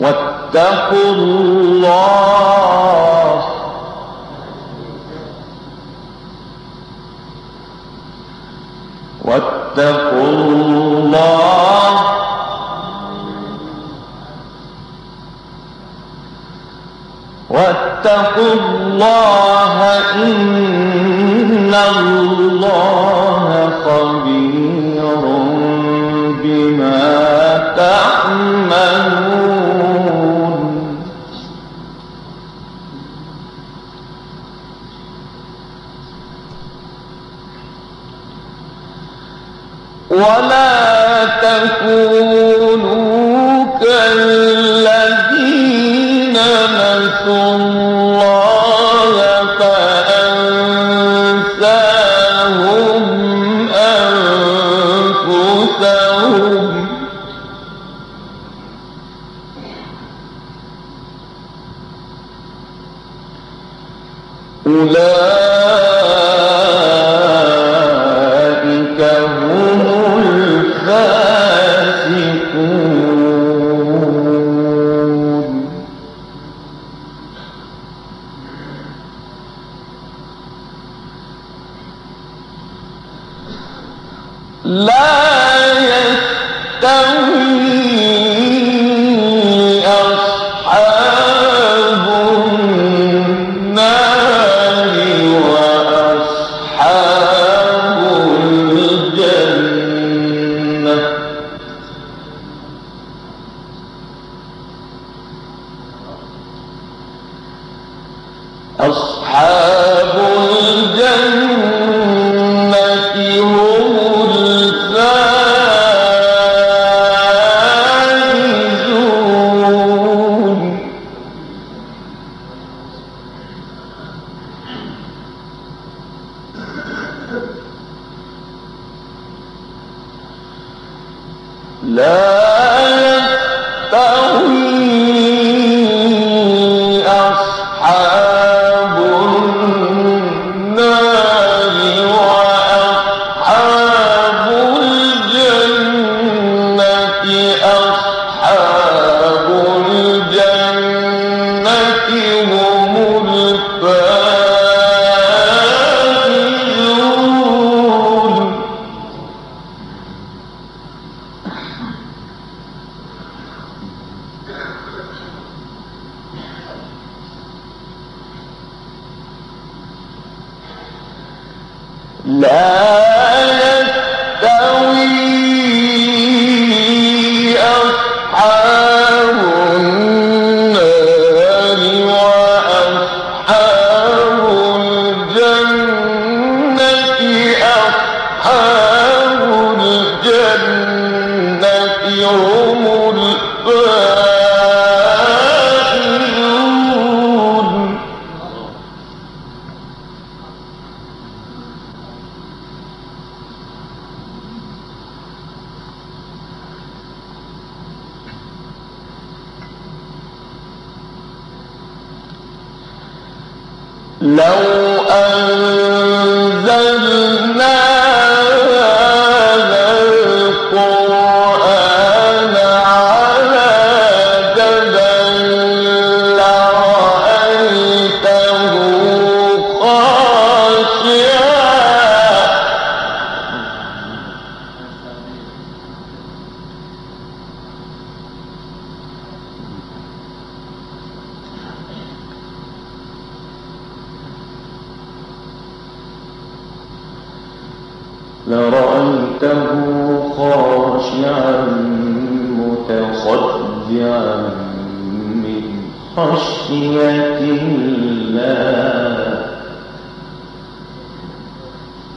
واتقوا الله. واتقوا الله. واتقوا الله إن الله خبير بما تعملون. ولا تكونوا لا يتوم لا لا لو أنزلنا خشية الله.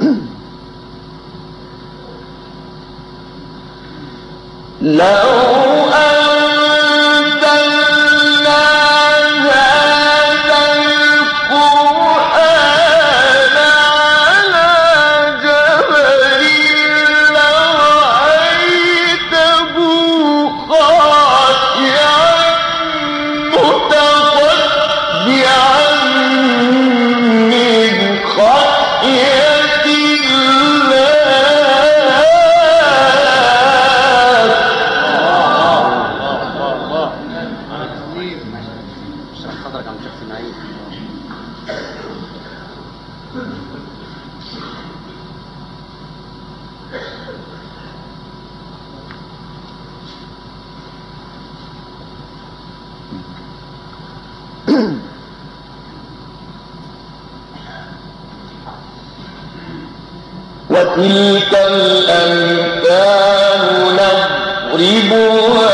لو صدرك عن شخص نعيم وتلك الأمثال نضربها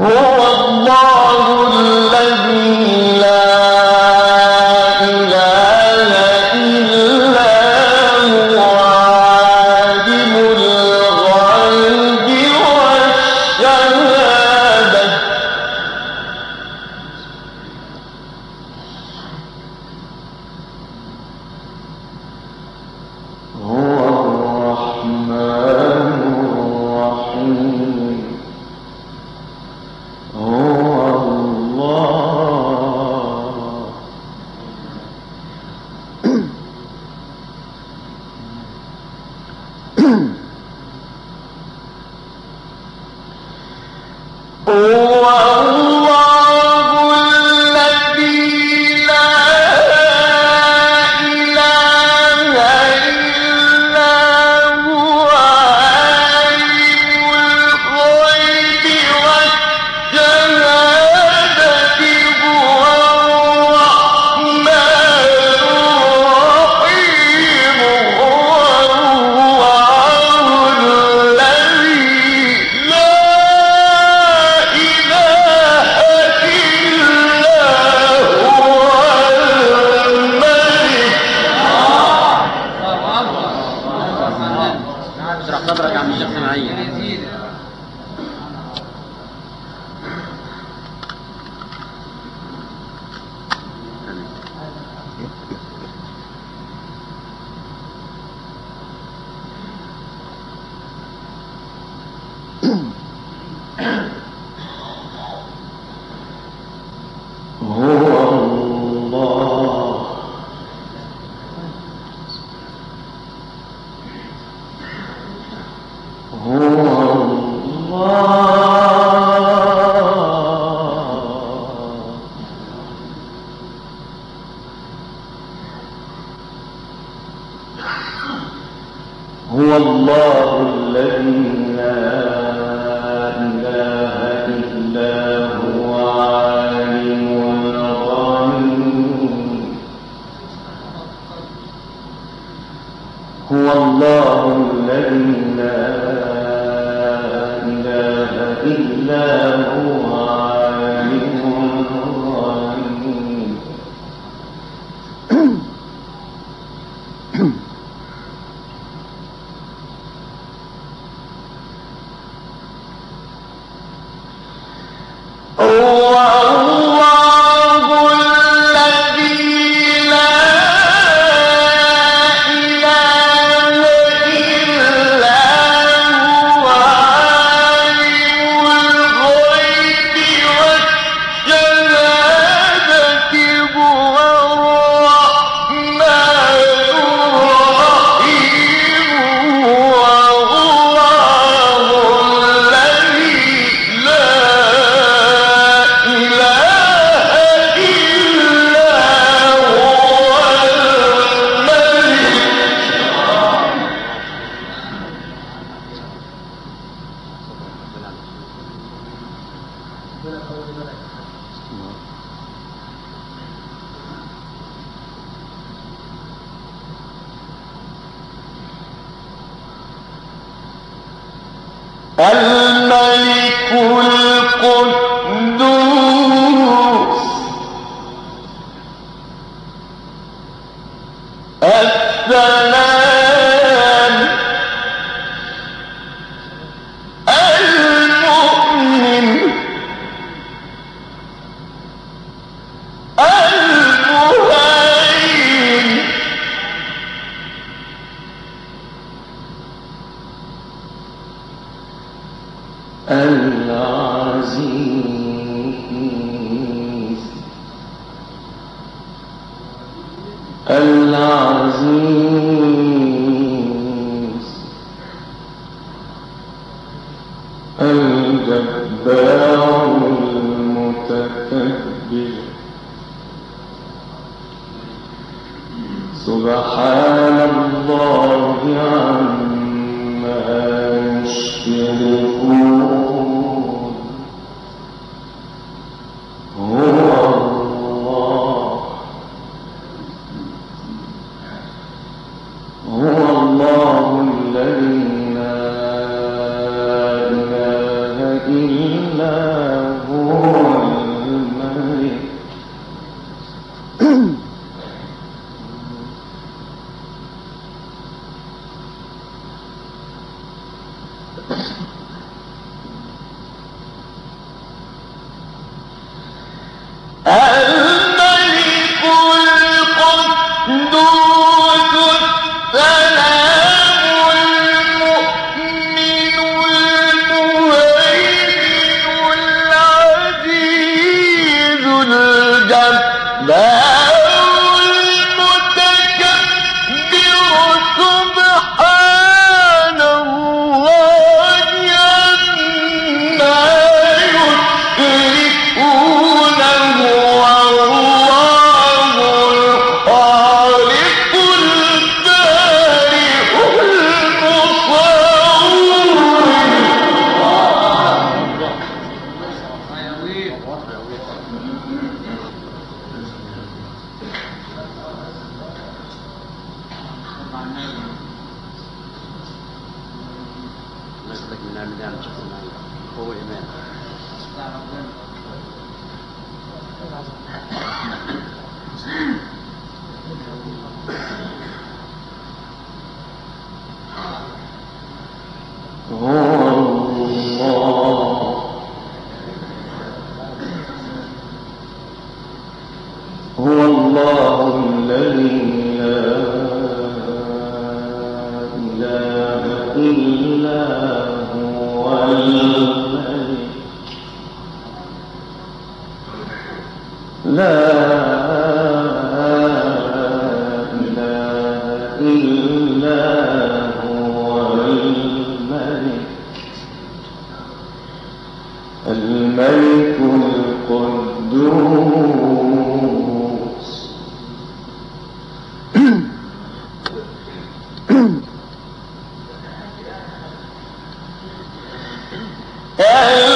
هو Oh. هو الله الذي لا الملك القدوس العزيز É.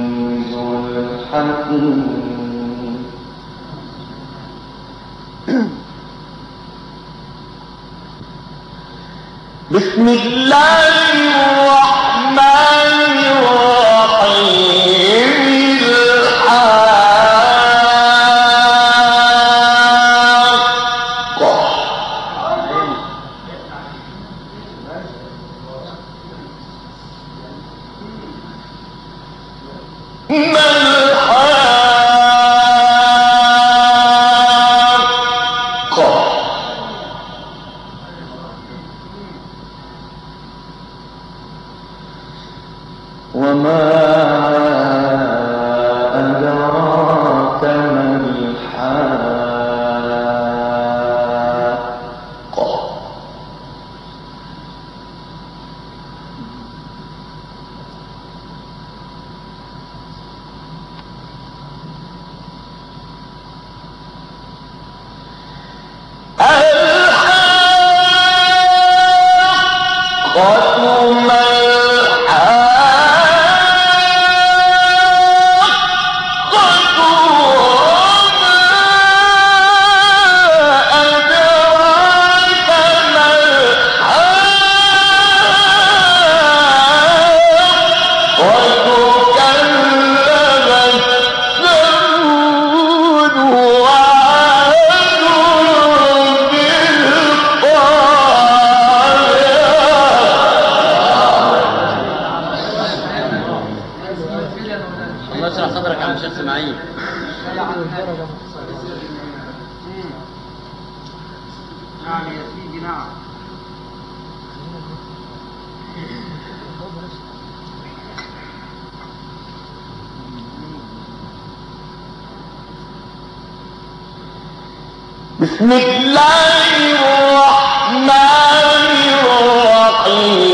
الحكيم بسم الله الرحمن الرحيم. الحاقة ما الحاقة المسيح نعم بسم الله الرحمن الرحيم.